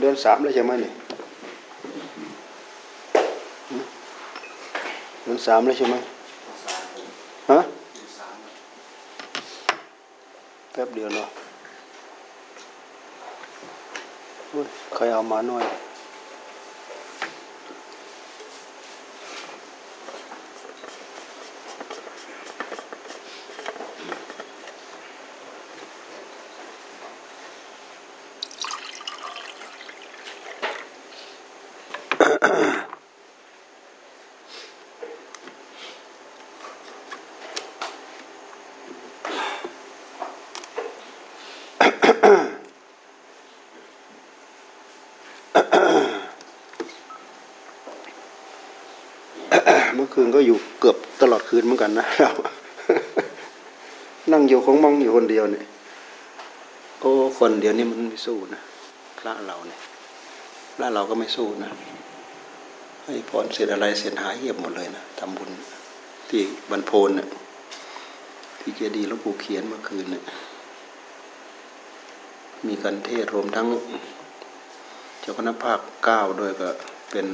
เดือนสามแล้วใช่ไหมเนี่ยเดือนสามแล้วใช่ไหมฮะแป๊บเดียวเนาะใครเอามาหน่อยเมื่อคืนก็อยู่ เกือบตลอดคืนเหมือนกันนะเรานั่งอยู่ของมองอยู่คนเดียวเนี่ยโอ้คนเดียวนี่มันไม่สู้นะพระเราเนี่ยพระเราก็ไม่สู้นะให้พรเสร็จอะไรเสร็จหายเงียบหมดเลยนะทำบุญที่บรรพนเนี่ยที่เจดีย์หลวงปู่เขียนเมื่อคืนเนี่ยมีการเทศรวมทั้ง เจ้าคณะภาคเก้าด้วยก็เป็น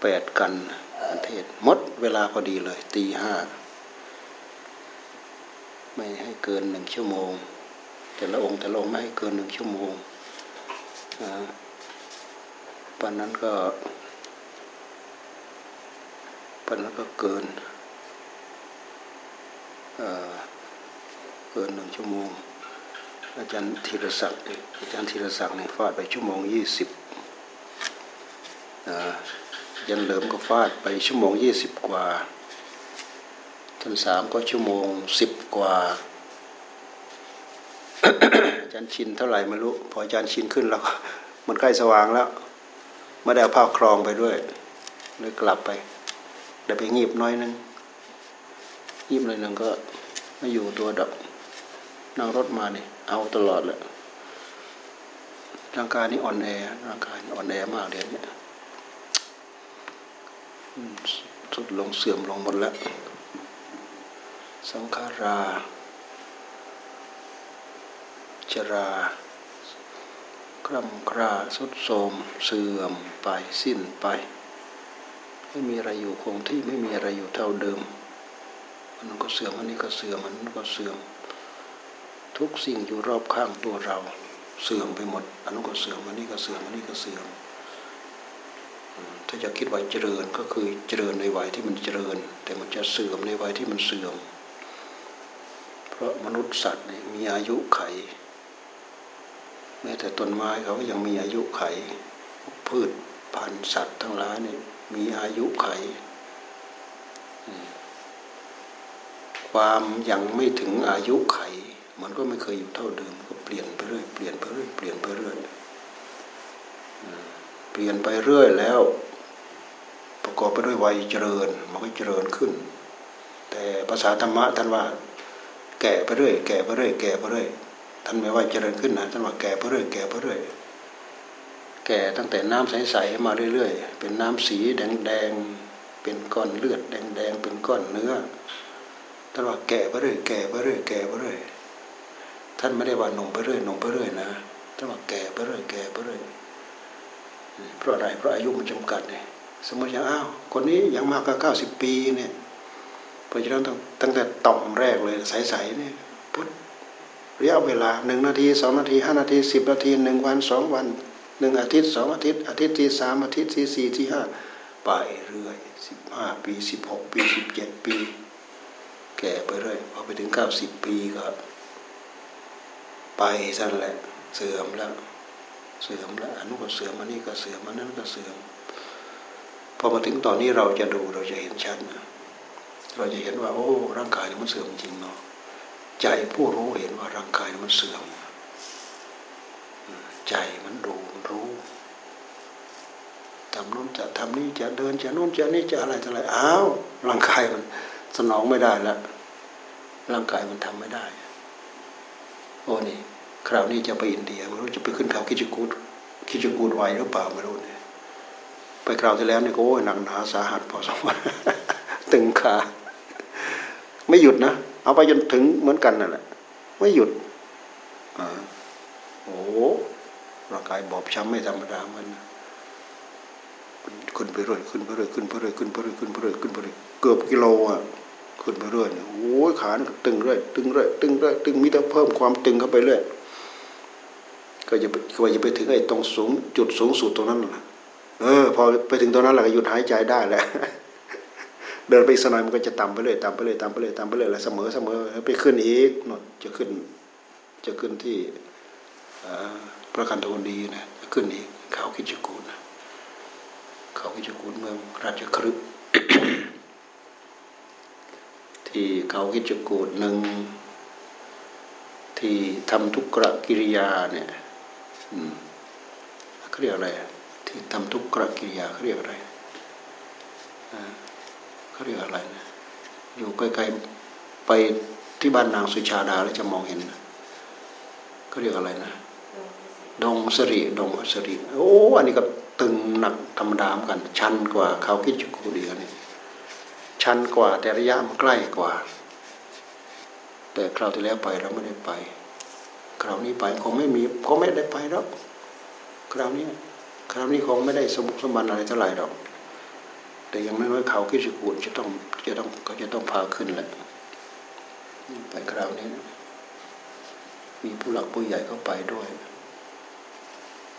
แปดกันประ เทศมดเวลาพอดีเลยตีห้าไม่ให้เกินหนึ่งชั่วโมง แต่ละองค์แต่ละองค์ไม่ให้เกินหนึ่งชั่วโมงปันนั้นก็ปันนั้นก็เกินเกินหนึ่งชั่วโมง อาจารย์ธีรศักดิ์อาจารย์ธีรศักดิ์เนี่ยฟาดไปชั่วโมงยี่สิบ ยันเหลิมก็ฟาดไปชั่วโมงยี่สิบกว่าท่านสามก็ชั่วโมงสิบกว่าอาจารย์ชินเท่าไหร่ไม่รู้พออาจารย์ชินขึ้นแล้วมันใกล้สว่างแล้วไม่ได้เอาผ้าครองไปด้วยเลยกลับไปเดี๋ยวไปงีบน้อยนึงงีบหน่อยนึงก็ไม่อยู่ตัวดอกนั่งรถมาเนี่ยเอาตลอดเลยร่างกายนี้อ่อนแอร่างกายอ่อนแอมากเดี๋ยวนี้ สุดลงเสื่อมลงหมดแล้ว สังขารา จราคร่ำคราสุดโทมเสื่อมไปสิ้นไป ไม่มีอะไรอยู่คงที่ไม่มีอะไรอยู่เท่าเดิมมันนู้นก็เสื่อมอันนี้ก็เสื่อมมันก็เสื่อม ทุกสิ่งอยู่รอบข้างตัวเรา เสื่อมไปหมดอันนั้นก็เสื่อมอันนี้ก็เสื่อมอันนี้ก็เสื่อม ถ้าจะคิดว่าเจริญก็คือเจริญในวัยที่มันเจริญ แต่มันจะเสื่อมในวัยที่มันเสื่อม เพราะมนุษย์สัตว์มีอายุไข แม้แต่ต้นไม้เขาก็ยังมีอายุไข พืชพันธุ์สัตว์ทั้งหลายนี่มีอายุไข ความยังไม่ถึงอายุไข มันก็ไม่เคยอยู่เท่าเดิมก็เปลี่ยนไปเรื่อยเปลี่ยนไปเรื่อยเปลี่ยนไปเรื่อย เปลี่ยนไปเรื่อยแล้ว ประกอบไปด้วยวัยเจริญมันก็เจริญขึ้น แต่ภาษาธรรมะท่านว่า แก่ไปเรื่อยแก่ไปเรื่อยแก่ไปเรื่อยท่านไม่ว่าเจริญขึ้นนะท่านว่าแก่ไปเรื่อยแก่ไปเรื่อยแก่ตั้งแต่น้ำใสๆมาเรื่อยๆ เป็นน้ำสีแดงๆ เป็นก้อนเลือดแดงๆ เป็นก้อนเนื้อท่านว่าแก่ไปเรื่อยแก่ไปเรื่อยแก่ไปเรื่อยท่านไม่ได้ว่าหนุ่มไปเรื่อยหนุ่มไปเรื่อยนะท่านว่าแก่ไปเรื่อยแก่ไปเรื่อย เพราะอะไรเพราะอายุมันจำกัดเนี่ยสมมติอย่างอ้าวคนนี้ยังมากก็เก้าสิบปีเนี่ยเพราะฉะนั้นตั้งแต่ต่อมแรกเลยใสๆเนี่ยพุทธระยะเวลาหนึ่งนาทีสองนาทีห้านาทีสิบนาทีหนึ่งวันสองวันหนึ่งอาทิตย์สองอาทิตย์ อาทิตย์ที่สามอาทิตย์ที่สี่ที่ห้าไปเรื่อยสิบห้าปีสิบหกปีสิบเจ็ดปี แก่ไปเรื่อยพอไปถึงเก้าสิบปีก็ ไปสั่นแหละเสื่อมแล้ว เสื่อมแล้วอันนู้นก็เสื่อมอันนี้ก็เสื่อมอันนั้นก็เสื่อมพอมาถึงตอนนี้เราจะดูเราจะเห็นชัดนะเราจะเห็นว่า โอ้ ร่างกายมันเสื่อมจริงเนาะใจผู้รู้เห็นว่าร่างกายมันเสื่อม ใจมันดูมันรู้ทำนู้นจะทำนี้จะเดินจะนู้นจะนี่จะอะไรจะอะไรอ้าวร่างกายมันสนองไม่ได้ล้วร่างกายมันทำไม่ได้ โอ้นี่ คราวนี้จะไปอินเดียไม่รู้จะไปขึ้นเขาคิจกูดคิจกูดไวหรือเปล่าไม่รู้เนี่ยไปคราวที่แล้วเนี่ยโอ้ยหนักหนาสาหัสพอสมควรตึงขาไม่หยุดนะ เอาไปจนถึงเหมือนกันนั่นแหละไม่หยุดอโอ้ร่างกายบอบช้ำไม่ธรรมดามันขึ้นไปเรื่อยขึ้นไปเรื่อยขึ้นไปเรื่อยขึ้นไปเรื่อยขึ้นไปเรื่อยขึ้นไปเรื่อยเกือบกิโลอะขึ้นไปเรื่อยโอ้ยขานี่ตึงเรื่อยตึงเรื่อยตึงเรื่อยตึงมีแต่เพิ่มความตึงเข้าไปเรื่อย ก็จะก็จะไปถึงไอ้ตรงสูงจุดสูงสุดตรงนั้นแหละเออ พอไปถึงตรงนั้นแหละก็หยุดหายใจได้แล้วเดินไปสนอยมันก็จะต่ำไปเรื่อยต่ำไปเรื่อยต่ำไปเรื่อยต่ำไปเรื่อยแล้วเสมอเสมอไปขึ้นอีกนนจะขึ้น จะขึ้นที่พระคันธวนดีนะขึ้นอีกเขาคิจกูลนะเขาคิจกูลเมืองราชครึกที่เขาคิจกูลหนึ่งที่ทำทุกกรกิริยาเนี่ย เขาเรียกอะไรที่ทำทุกกรกิริยาเขาเรียกอะไรเขาเรียกอะไรนะอยู่ใกล้ๆไปที่บ้านนางสุชาดาแล้วจะมองเห็นนะเขาเรียกอะไรนะดงสริดงสริโอ้อันนี้ก็ตึงหนักธรรมดามกัน ชันกว่าเขาคิดจุกูดีกันนี่ชันกว่าแต่ระยะมันใกล้กว่า แต่คราวที่แล้วไปเราไม่ได้ไป คราวนี้ไปคงไม่มีคงไม่ได้ไปแล้วคราวนี้คราวนี้คงไม่ได้สมบุกสมบันอะไรเท่าไหร่หรอก แต่ยังไม่ว่าเขาคิดจุกูจะต้องจะต้องก็จะต้องพาขึ้นแหละไปคราวนี้มีผู้หลักผู้ใหญ่เข้าไปด้วย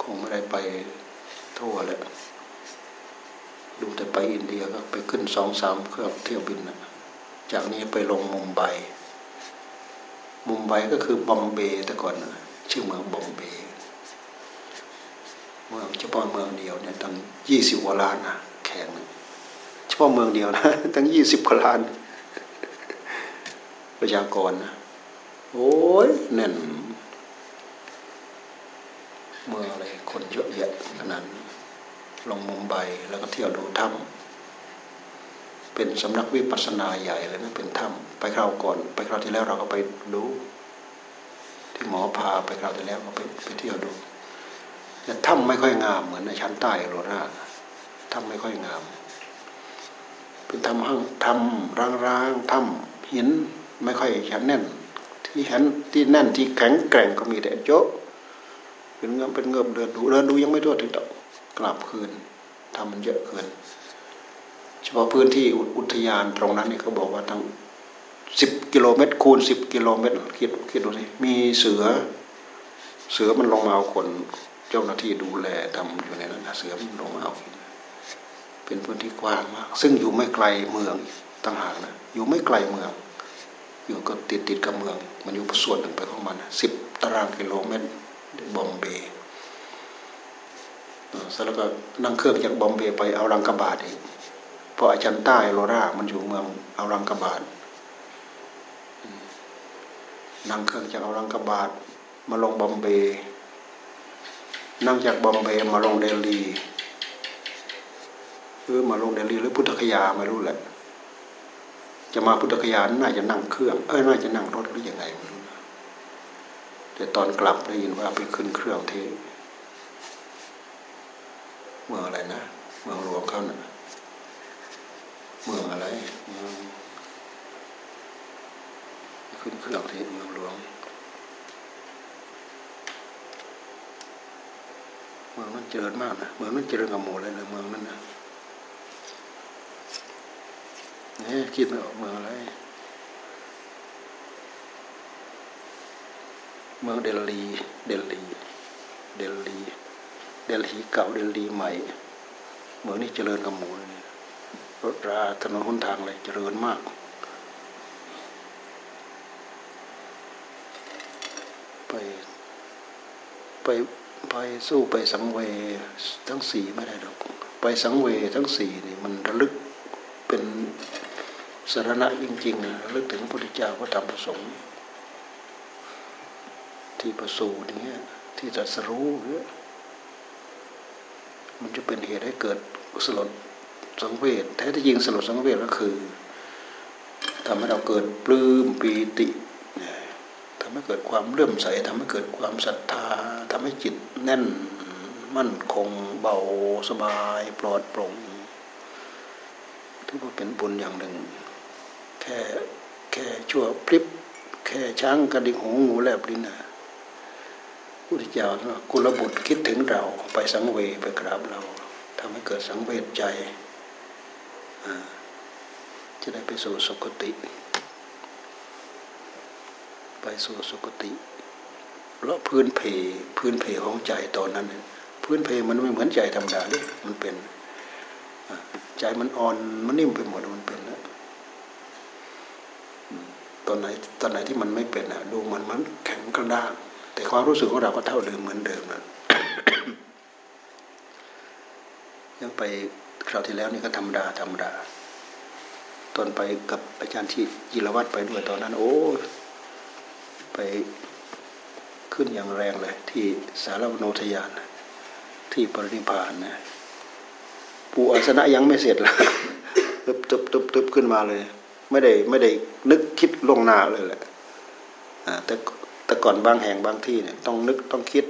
คงไม่ได้ไปทั่วแหละดูแต่ไปอินเดียก็ไปขึ้นสองสามเครื่องเที่ยวบินนะจากนี้ไปลงมุมไบ มุมไบก็คือบอมเบย์แต่ก่อนนะชื่อเมืองบอมเบย์เมืองเฉพาะเมืองเดียวเนี่ยตั้งยี่สิบกว่าล้านนะแข่งเฉพาะเมืองเดียวนะตั้งยี่สิบกว่าล้าน ประชากรนะโอ้ยแน่นเมืองอะไรคนเยอะแยะขนาดลงมุมไบแล้วก็เที่ยวดูถ้ำ เป็นสำนักวิปัสสนาใหญ่เลยนะเป็นถ้ำไปคราวก่อน ไปคราวที่แล้วเราก็ไปดู ที่หมอพาไปคราวที่แล้วก็ไปไปเที่ยวดูแต่ถ้ำไม่ค่อยงามเหมือนในชั้นใต้โรนาถ้ำไม่ค่อยงาม เป็นถ้ำห้างถ้ำร้างๆถ้ำหินไม่ค่อยแข็งแน่น ที่แข็งที่แน่นที่แข็งแกร่งก็มีแต่โจ๊ะเป็นเงือบเป็นเงือบเดินดูเดินดูยังไม่ทั่วถึงดอกกลับคืนทำมันเยอะเกิน เฉพาะพื้นที่อุทยานตรงนั้นนี่เขาบอกว่าทั้งสิบกิโลเมตรคูณสิบกิโลเมตรคิดคิดดูสิมีเสือ เสือมันลงมาเอาคนเจ้าหน้าที่ดูแลทำอยู่ในนั้นเสือมันลงมาเอาเป็นพื้นที่กว้างมาก ซึ่งอยู่ไม่ไกลเมืองต่างหากนะอยู่ไม่ไกลเมือง อยู่ก็ติดติดกับเมือง มันอยู่ส่วนหนึ่งไปของมันสิบตารางกิโลเมตรบอมเบย์แล้วก็นั่งเครื่องจากบอมเบย์ไปเอารังกระบาดอีก เพราะอาจารย์ใต้โลรา มันอยู่เมืองเอารังกบาดนั่งเครื่องจากเอารังกบาดมาลงบอมเบย์นั่งจากบอมเบย์มาลงเดลีหรือมาลงเดลีหรือพุทธคยาไม่รู้แหละ จะมาพุทธคยาน่าจะนั่งเครื่องเอ้ยน่าจะนั่งรถหรือยังไงไม่รู้แต่ตอนกลับได้ยินว่าไปขึ้นเครื่องที่เมืองอะไรนะ เมืองหลวงเขานะ่ะ เมืองอะไรเมืองขึ้นเครื่องที่เมืองหลวง เมืองนั้นเจริญมากนะเมืองนั้นเจริญกับหมู่เลยนะเมืองนั้นนะนี่คิดไม่ออกเมืองอะไร เมืองเดลี เดลี เดลี เดลีเก่าเดลีใหม่ เมืองนี้เจริญกับหมูเลย รถราถนนหนทางเลยเจริญมาก ไปไปไปสู้ไปสังเวทั้งสี่ไม่ได้หรอก ไปสังเวทั้งสี่นี่มันระลึกเป็นสาระจริงๆระลึกถึงพระพุทธเจ้าพระธรรมพระสงฆ์ที่ประสูติเนี้ยที่ตรัสรู้เนี่ยมันจะเป็นเหตุให้เกิดสล สังเวชแท้ที่จริงสลดสังเวชก็คือทำให้เราเกิดปลื้มปีติทำให้เกิดความเลื่อมใสทำให้เกิดความศรัทธาทำให้จิตแน่นมั่นคงเบาสบายปลอดโปร่งถือว่าเป็นบุญอย่างหนึ่ง แค่แค่ชั่วพริบ แค่ช้างกระดิกหูงูแลบลิ้นนะพุทธเจ้ากุลบุตรคิดถึงเราไปสังเวชไปกราบเราทำให้เกิดสังเวชใจ จะได้ไปสู่สุคติ ไปสู่สุคติ เพราะพื้นเพพื้นเพของใจตอนนั้นเนี่ยพื้นเพมันไม่เหมือนใจธรรมดาเลยมันเป็นใจมันอ่อนมันนิ่มไปหมดมันเป็นแล้วตอนไหนตอนไหนที่มันไม่เป็นอะ ดูเหมันมันแข็งกระด้าง แต่ความรู้สึกของเราก็เท่าเดิมเหมือนเดิมนะยังไป คราวที่แล้วนี่ก็ธรรมดาธรรมดา ตอนไปกับอาจารย์ที่จิรวัตรไปด้วยตอนนั้น โอ้ยไปขึ้นอย่างแรงเลย ที่สารวโนทยาน ที่ปรินิพานนะปูอาสนะยังไม่เสร็จเลยตึบตึบตึบตึบขึ้นมาเลย ไม่ได้ไม่ได้นึกคิดลวงหน้าเลยแหละแต่แต่ก่อนบางแห่งบางที่เนี่ยต้องนึกต้องคิด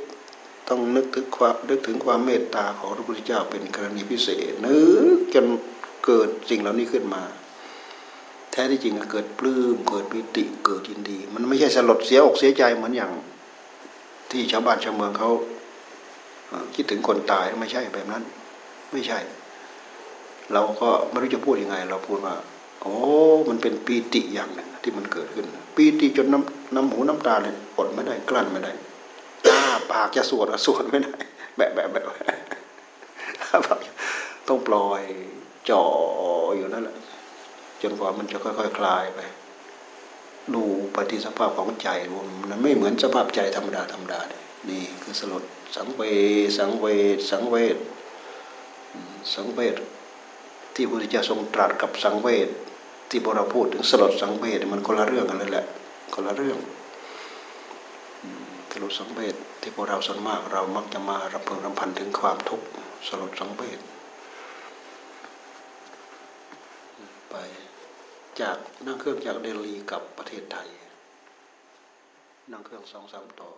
ต้องนึกถึงความนึกถึงความเมตตาของพระพุทธเจ้าเป็นกรณีพิเศษนึกจนเกิดสิ่งเหล่านี้ขึ้นมา แท้ที่จริงเกิดปลื้มเกิดปิติเกิดยินดี มันไม่ใช่สลดเสียอกเสียใจเหมือนอย่าง ที่ชาวบ้านชาวเมืองเขาคิดถึงคนตายไม่ใช่แบบนั้น ไม่ใช่ เราก็ไม่รู้จะพูดยังไง เราพูดว่า โอ้มันเป็นปีติอย่างหนึ่งที่มันเกิดขึ้นปีติจนน้ำน้ำหูน้ำตาเลยอดไม่ได้กลั้นไม่ได้าปากจะสวดอะสวดไม่ได้แบะแบะแบะอ้าปากต้องปล่อยจ่ออยู่นั่นแหละจนกว่ามันจะค่อยๆคคลายไป ดูปฏิสภาพของใจมันไม่เหมือนสภาพใจธรรมดาธรรมดาเนี่ยนี่คือสลดสังเวสังเวสังเวชอืมสังเวชที่พระพุทธเจ้าทรงตรัสกับสังเวชที่พวกเราพูดถึงสลดสังเวชมันคนละเรื่องกันเลยแหละคนละเรื่อง ลดสังเวชที่พวกเราส่วนมากเรามักจะมารำพึงรำพันถึงความทุกข์สลดสังเวชไปจากนั่งเครื่องจากเดลีกับประเทศไทย นั่งเครื่องสองสามต่อ